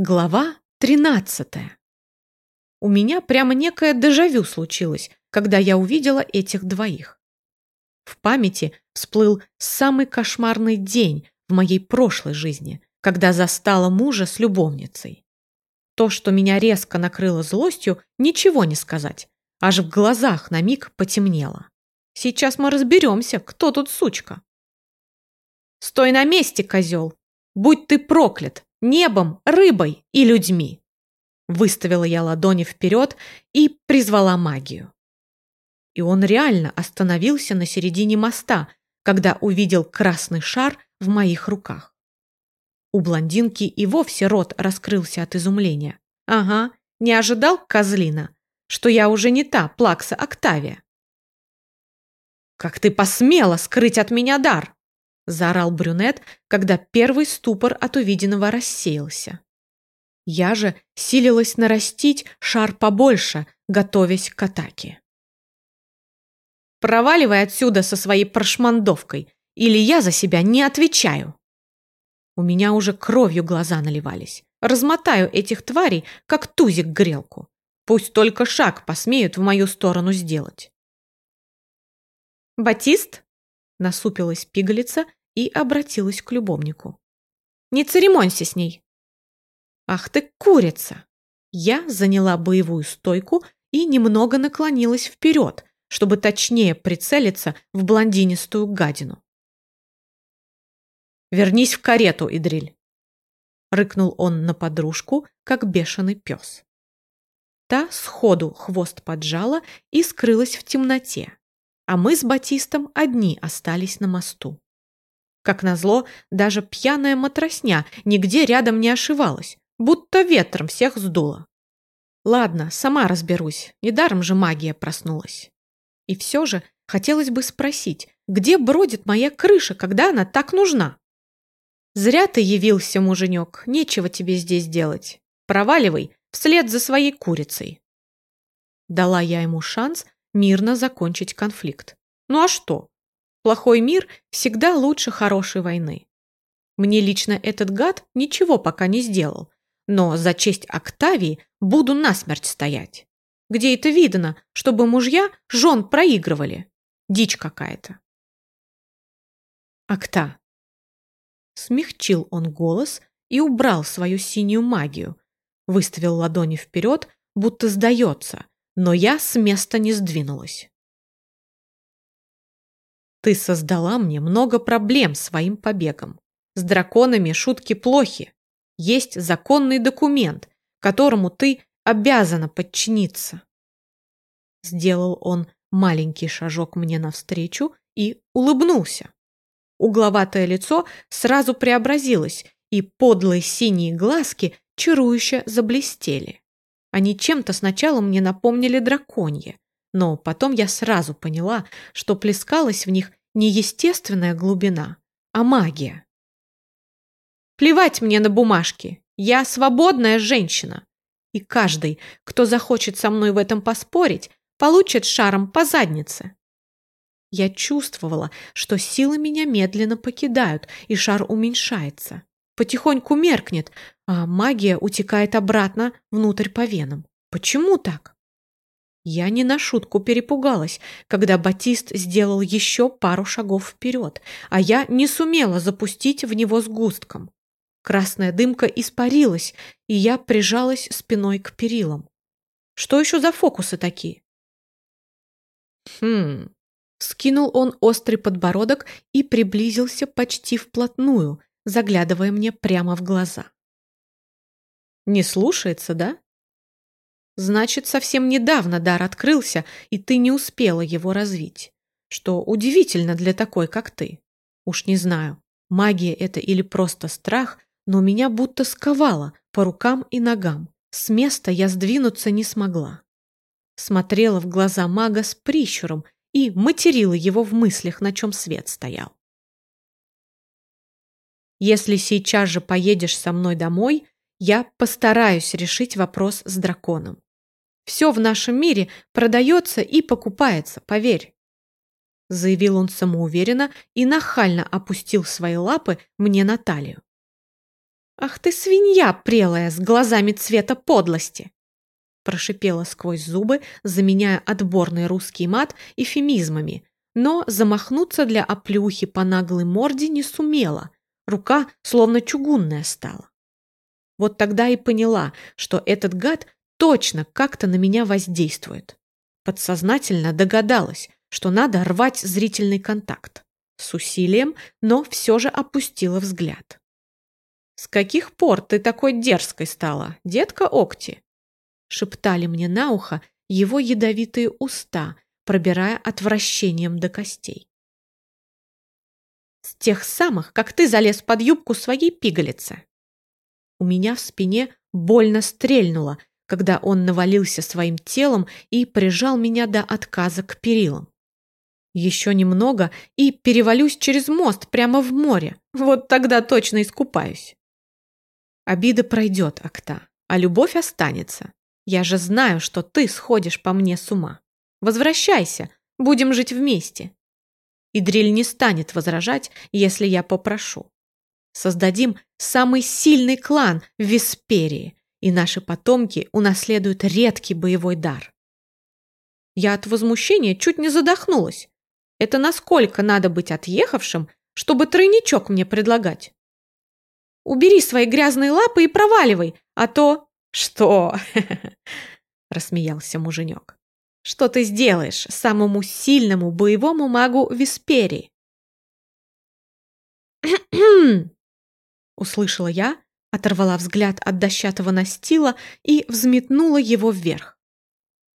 Глава 13. У меня прямо некое дежавю случилось, когда я увидела этих двоих. В памяти всплыл самый кошмарный день в моей прошлой жизни, когда застала мужа с любовницей. То, что меня резко накрыло злостью, ничего не сказать, аж в глазах на миг потемнело. Сейчас мы разберемся, кто тут сучка. «Стой на месте, козел! Будь ты проклят! Небом, рыбой и людьми!» Выставила я ладони вперед и призвала магию. И он реально остановился на середине моста, когда увидел красный шар в моих руках. У блондинки и вовсе рот раскрылся от изумления. Ага, не ожидал козлина, что я уже не та плакса Октавия. «Как ты посмела скрыть от меня дар!» Заорал брюнет, когда первый ступор от увиденного рассеялся. Я же силилась нарастить шар побольше, готовясь к атаке. «Проваливай отсюда со своей прошмандовкой, или я за себя не отвечаю!» У меня уже кровью глаза наливались. Размотаю этих тварей, как тузик грелку. Пусть только шаг посмеют в мою сторону сделать. «Батист?» — насупилась пигалица и обратилась к любовнику. «Не церемонься с ней!» «Ах ты, курица!» Я заняла боевую стойку и немного наклонилась вперед, чтобы точнее прицелиться в блондинистую гадину. «Вернись в карету, Идриль!» Рыкнул он на подружку, как бешеный пес. Та сходу хвост поджала и скрылась в темноте, а мы с Батистом одни остались на мосту. Как назло, даже пьяная матросня нигде рядом не ошивалась, будто ветром всех сдуло. Ладно, сама разберусь, недаром же магия проснулась. И все же хотелось бы спросить, где бродит моя крыша, когда она так нужна? Зря ты явился, муженек, нечего тебе здесь делать. Проваливай вслед за своей курицей. Дала я ему шанс мирно закончить конфликт. Ну а что? Плохой мир всегда лучше хорошей войны. Мне лично этот гад ничего пока не сделал, но за честь Октавии буду насмерть стоять. Где это видно, чтобы мужья жен проигрывали? Дичь какая-то. Акта. Смягчил он голос и убрал свою синюю магию. Выставил ладони вперед, будто сдается, но я с места не сдвинулась. Ты создала мне много проблем своим побегом. С драконами шутки плохи. Есть законный документ, которому ты обязана подчиниться. Сделал он маленький шажок мне навстречу и улыбнулся. Угловатое лицо сразу преобразилось, и подлые синие глазки чарующе заблестели. Они чем-то сначала мне напомнили драконье, но потом я сразу поняла, что плескалась в них не естественная глубина, а магия. Плевать мне на бумажки. Я свободная женщина. И каждый, кто захочет со мной в этом поспорить, получит шаром по заднице. Я чувствовала, что силы меня медленно покидают, и шар уменьшается. Потихоньку меркнет, а магия утекает обратно внутрь по венам. Почему так? Я не на шутку перепугалась, когда Батист сделал еще пару шагов вперед, а я не сумела запустить в него сгустком. Красная дымка испарилась, и я прижалась спиной к перилам. Что еще за фокусы такие? Хм. Скинул он острый подбородок и приблизился почти вплотную, заглядывая мне прямо в глаза. Не слушается, да? Значит, совсем недавно дар открылся, и ты не успела его развить. Что удивительно для такой, как ты. Уж не знаю, магия это или просто страх, но меня будто сковало по рукам и ногам. С места я сдвинуться не смогла. Смотрела в глаза мага с прищуром и материла его в мыслях, на чем свет стоял. Если сейчас же поедешь со мной домой, я постараюсь решить вопрос с драконом. Все в нашем мире продается и покупается, поверь. Заявил он самоуверенно и нахально опустил свои лапы мне на талию. «Ах ты свинья прелая с глазами цвета подлости!» Прошипела сквозь зубы, заменяя отборный русский мат эфемизмами, но замахнуться для оплюхи по наглой морде не сумела, рука словно чугунная стала. Вот тогда и поняла, что этот гад точно как-то на меня воздействует. Подсознательно догадалась, что надо рвать зрительный контакт. С усилием, но все же опустила взгляд. «С каких пор ты такой дерзкой стала, детка Окти?» Шептали мне на ухо его ядовитые уста, пробирая отвращением до костей. «С тех самых, как ты залез под юбку своей пигалицы!» У меня в спине больно стрельнуло, когда он навалился своим телом и прижал меня до отказа к перилам. Еще немного и перевалюсь через мост прямо в море. Вот тогда точно искупаюсь. Обида пройдет, Акта, а любовь останется. Я же знаю, что ты сходишь по мне с ума. Возвращайся, будем жить вместе. И не станет возражать, если я попрошу. Создадим самый сильный клан в Висперии, и наши потомки унаследуют редкий боевой дар. Я от возмущения чуть не задохнулась. Это насколько надо быть отъехавшим, чтобы тройничок мне предлагать? Убери свои грязные лапы и проваливай, а то...» «Что?» – рассмеялся муженек. «Что ты сделаешь самому сильному боевому магу Висперии?» услышала я, оторвала взгляд от дощатого настила и взметнула его вверх.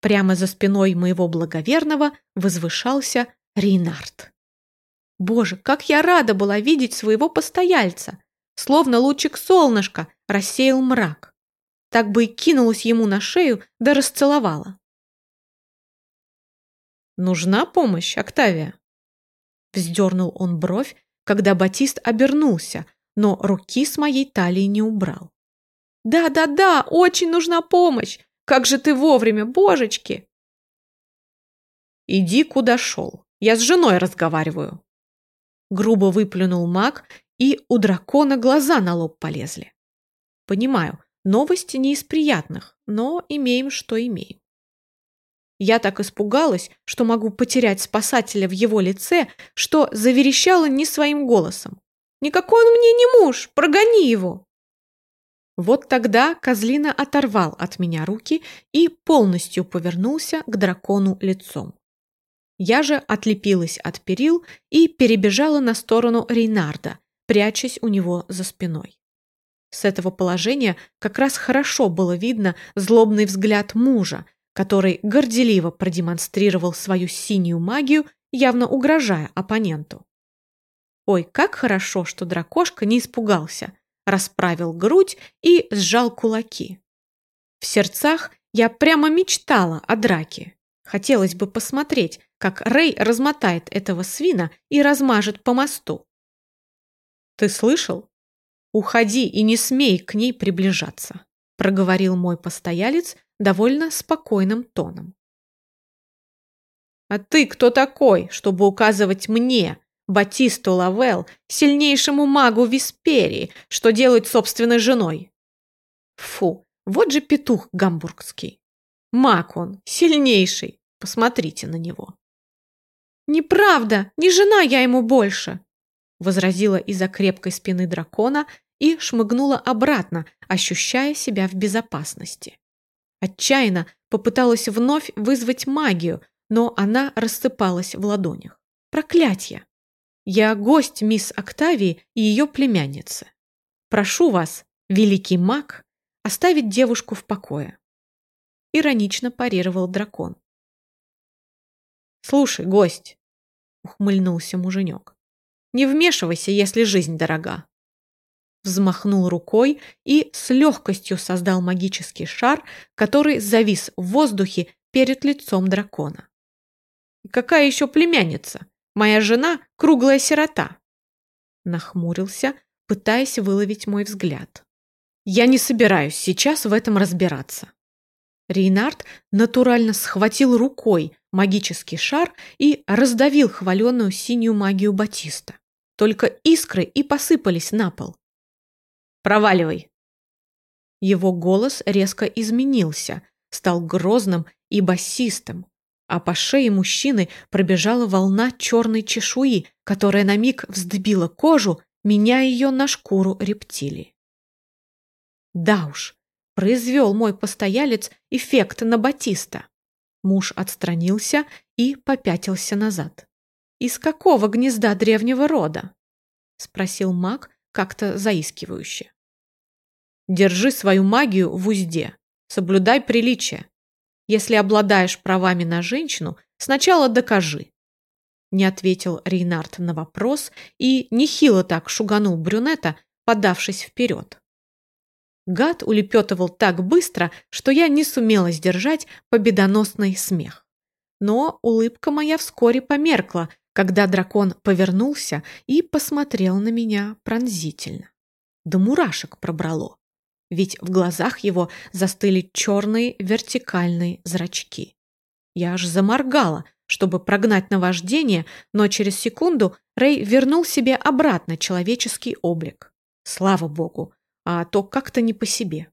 Прямо за спиной моего благоверного возвышался Рейнард. Боже, как я рада была видеть своего постояльца! словно лучик солнышка, рассеял мрак. Так бы и кинулась ему на шею, да расцеловала. «Нужна помощь, Октавия?» Вздернул он бровь, когда Батист обернулся, но руки с моей талии не убрал. «Да-да-да, очень нужна помощь! Как же ты вовремя, божечки!» «Иди, куда шел. Я с женой разговариваю». Грубо выплюнул маг и у дракона глаза на лоб полезли. Понимаю, новости не из приятных, но имеем, что имеем. Я так испугалась, что могу потерять спасателя в его лице, что заверещала не своим голосом. «Никакой он мне не муж! Прогони его!» Вот тогда Козлина оторвал от меня руки и полностью повернулся к дракону лицом. Я же отлепилась от перил и перебежала на сторону Рейнарда, прячась у него за спиной. С этого положения как раз хорошо было видно злобный взгляд мужа, который горделиво продемонстрировал свою синюю магию, явно угрожая оппоненту. Ой, как хорошо, что дракошка не испугался, расправил грудь и сжал кулаки. В сердцах я прямо мечтала о драке. Хотелось бы посмотреть, как Рэй размотает этого свина и размажет по мосту. «Ты слышал? Уходи и не смей к ней приближаться», проговорил мой постоялец довольно спокойным тоном. «А ты кто такой, чтобы указывать мне, Батисту Лавел, сильнейшему магу Висперии, что делать собственной женой?» Фу, вот же петух гамбургский. Маг он, сильнейший. Посмотрите на него. «Неправда, не жена я ему больше!» возразила из-за крепкой спины дракона и шмыгнула обратно, ощущая себя в безопасности. Отчаянно попыталась вновь вызвать магию, но она рассыпалась в ладонях. Проклятье! Я гость мисс Октавии и ее племянницы. Прошу вас, великий маг, оставить девушку в покое. Иронично парировал дракон. Слушай, гость, ухмыльнулся муженек. Не вмешивайся, если жизнь дорога. Взмахнул рукой и с легкостью создал магический шар, который завис в воздухе перед лицом дракона. «Какая еще племянница? Моя жена – круглая сирота!» Нахмурился, пытаясь выловить мой взгляд. «Я не собираюсь сейчас в этом разбираться». Рейнард натурально схватил рукой магический шар и раздавил хваленную синюю магию Батиста. Только искры и посыпались на пол. проваливай!» Его голос резко изменился, стал грозным и басистым, а по шее мужчины пробежала волна черной чешуи, которая на миг вздыбила кожу, меняя ее на шкуру рептилии. Да уж, произвел мой постоялец эффект на Батиста. Муж отстранился и попятился назад. «Из какого гнезда древнего рода?» — спросил маг как-то заискивающе. «Держи свою магию в узде, соблюдай приличие. Если обладаешь правами на женщину, сначала докажи». Не ответил Рейнард на вопрос и нехило так шуганул брюнета, подавшись вперед. Гад улепетывал так быстро, что я не сумела сдержать победоносный смех. Но улыбка моя вскоре померкла, когда дракон повернулся и посмотрел на меня пронзительно. Да мурашек пробрало, ведь в глазах его застыли черные вертикальные зрачки. Я аж заморгала, чтобы прогнать наваждение, но через секунду Рэй вернул себе обратно человеческий облик. Слава богу, а то как-то не по себе.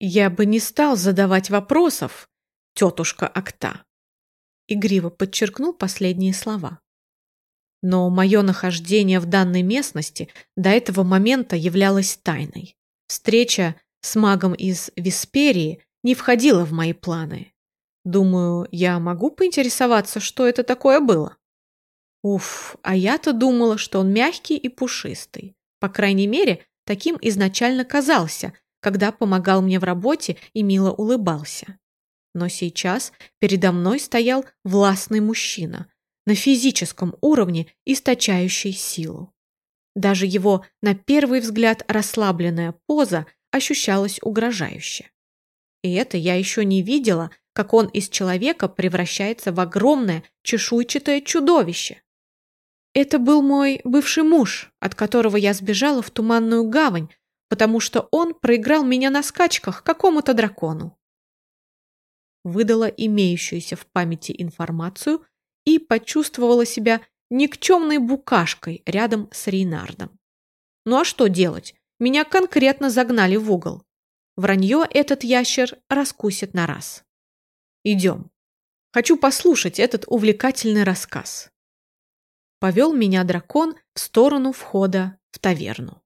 Я бы не стал задавать вопросов, тетушка Акта. Игриво подчеркнул последние слова. Но мое нахождение в данной местности до этого момента являлось тайной. Встреча с магом из Висперии не входила в мои планы. Думаю, я могу поинтересоваться, что это такое было? Уф, а я-то думала, что он мягкий и пушистый. По крайней мере, Таким изначально казался, когда помогал мне в работе и мило улыбался. Но сейчас передо мной стоял властный мужчина, на физическом уровне источающий силу. Даже его, на первый взгляд, расслабленная поза ощущалась угрожающе. И это я еще не видела, как он из человека превращается в огромное чешуйчатое чудовище. Это был мой бывший муж, от которого я сбежала в Туманную гавань, потому что он проиграл меня на скачках какому-то дракону. Выдала имеющуюся в памяти информацию и почувствовала себя никчемной букашкой рядом с Рейнардом. Ну а что делать? Меня конкретно загнали в угол. Вранье этот ящер раскусит на раз. Идем. Хочу послушать этот увлекательный рассказ повел меня дракон в сторону входа в таверну.